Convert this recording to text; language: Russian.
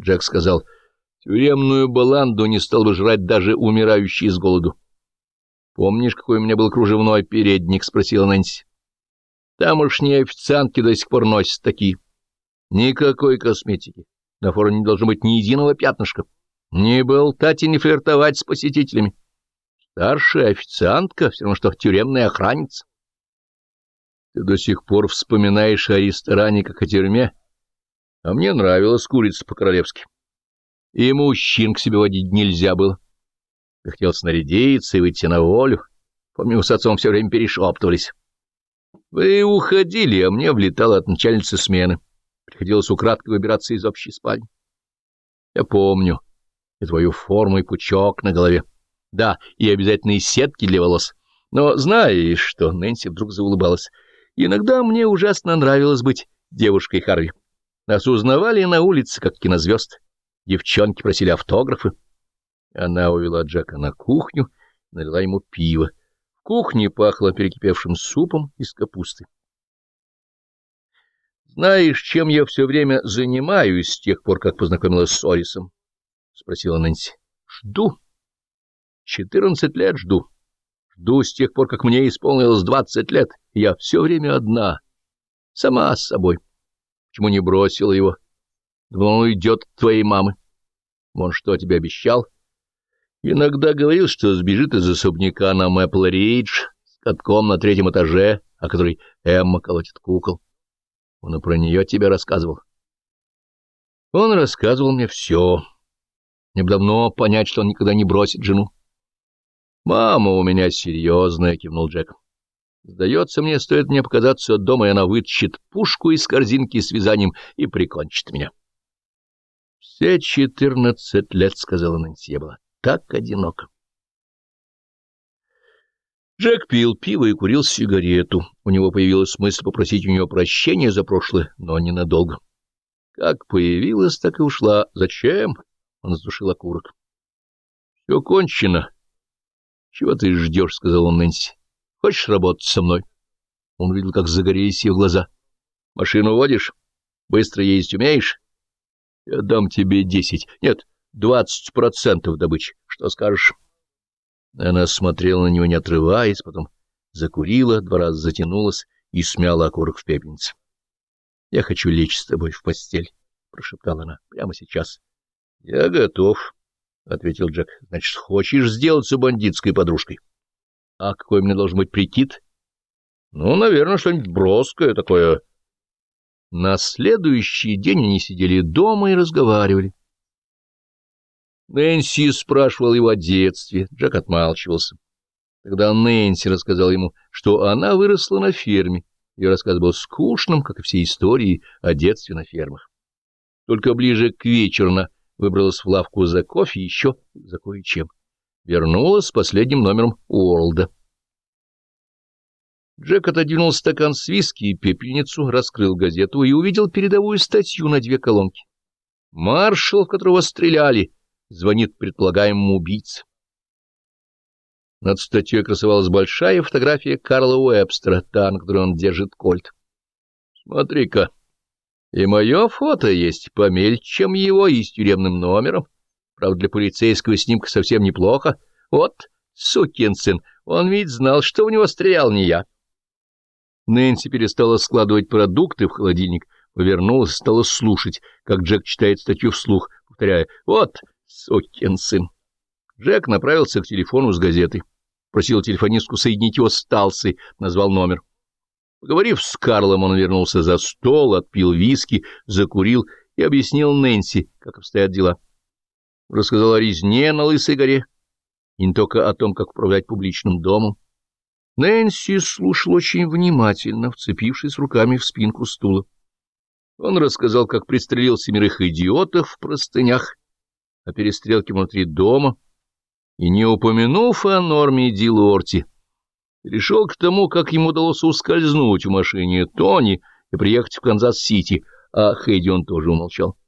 Джек сказал, тюремную баланду не стал бы жрать даже умирающий с голоду. «Помнишь, какой у меня был кружевной передник?» — спросила Нэнси. «Тамошние официантки до сих пор носят такие. Никакой косметики. На форуме не должно быть ни единого пятнышка. Не болтать и не флиртовать с посетителями. Старшая официантка, все равно что тюремная охранница. Ты до сих пор вспоминаешь о ресторане, как о тюрьме, а мне нравилась курица по-королевски. И мужчин к себе водить нельзя было. Хотелось снарядиться и выйти на волю. Помню, с отцом все время перешептывались. Вы уходили, а мне влетало от начальницы смены. Приходилось украдкой выбираться из общей спальни. Я помню и твою форму, и пучок на голове. Да, и обязательные сетки для волос. Но знаешь что, Нэнси вдруг заулыбалась. Иногда мне ужасно нравилось быть девушкой Харви. Нас узнавали на улице, как кинозвезд. Девчонки просили автографы. Она увела Джека на кухню налила ему пиво. В кухне пахло перекипевшим супом из капусты. «Знаешь, чем я все время занимаюсь с тех пор, как познакомилась с Орисом?» — спросила Нэнси. «Жду. Четырнадцать лет жду. Жду с тех пор, как мне исполнилось двадцать лет. Я все время одна. Сама с собой. Почему не бросила его? Думал, он уйдет от твоей мамы. Он что, тебе обещал?» Иногда говорил, что сбежит из особняка на Мэпл-Ридж с катком на третьем этаже, о которой Эмма колотит кукол. Он и про нее тебе рассказывал. Он рассказывал мне все. Мне бы давно понять, что он никогда не бросит жену. «Мама у меня серьезная», — кивнул Джек. «Сдается мне, стоит мне показаться от дома, и она вытащит пушку из корзинки с вязанием и прикончит меня». «Все четырнадцать лет», — сказала Нэнси, — я была так одиноко. Джек пил пиво и курил сигарету. У него появилась мысль попросить у нее прощения за прошлое, но ненадолго. Как появилась, так и ушла. Зачем? Он задушил окурок. — Все кончено. — Чего ты ждешь? — сказал он Нэнси. — Хочешь работать со мной? Он видел, как загорелись ее глаза. — Машину водишь? Быстро ездить умеешь? — Я дам тебе десять. Нет, двадцать процентов добычи. Что скажешь? Она смотрела на него, не отрываясь, потом закурила, два раза затянулась и смяла окурок в пепельнице. — Я хочу лечь с тобой в постель, — прошептала она, — прямо сейчас. — Я готов, — ответил Джек. — Значит, хочешь сделаться бандитской подружкой? — А какой мне должен быть прикид? — Ну, наверное, что-нибудь броское такое. На следующий день они сидели дома и разговаривали. Нэнси спрашивал его о детстве, Джек отмалчивался. Тогда Нэнси рассказал ему, что она выросла на ферме. Ее рассказ был скучным, как и все истории о детстве на фермах. Только ближе к вечеру она выбралась в лавку за кофе и еще за кое-чем. Вернулась с последним номером Уорлда. Джек отодвинул стакан с виски и пепельницу, раскрыл газету и увидел передовую статью на две колонки. Маршал, в которого стреляли, звонит предполагаемому убийце. Над статьей красовалась большая фотография Карла Уэбстера, та, на которой он держит кольт. Смотри-ка, и мое фото есть, помельче, чем его, и с тюремным номером. Правда, для полицейского снимка совсем неплохо. Вот, сукин сын, он ведь знал, что у него стрелял не я. Нэнси перестала складывать продукты в холодильник, повернулась стала слушать, как Джек читает статью вслух, повторяя «Вот, Сукин сын. Джек направился к телефону с газетой. Просил телефонистку соединить его с Талсой, назвал номер. Поговорив с Карлом, он вернулся за стол, отпил виски, закурил и объяснил Нэнси, как обстоят дела. Рассказал о резне на Лысой горе, и не только о том, как управлять публичным домом. Нэнси слушал очень внимательно, вцепившись руками в спинку стула. Он рассказал, как пристрелил семерых идиотов в простынях, о перестрелке внутри дома и, не упомянув о Норме Дилорти, перешел к тому, как ему удалось ускользнуть в машине Тони и приехать в Канзас-Сити, о Хэйди он тоже умолчал.